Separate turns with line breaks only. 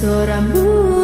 seorang budak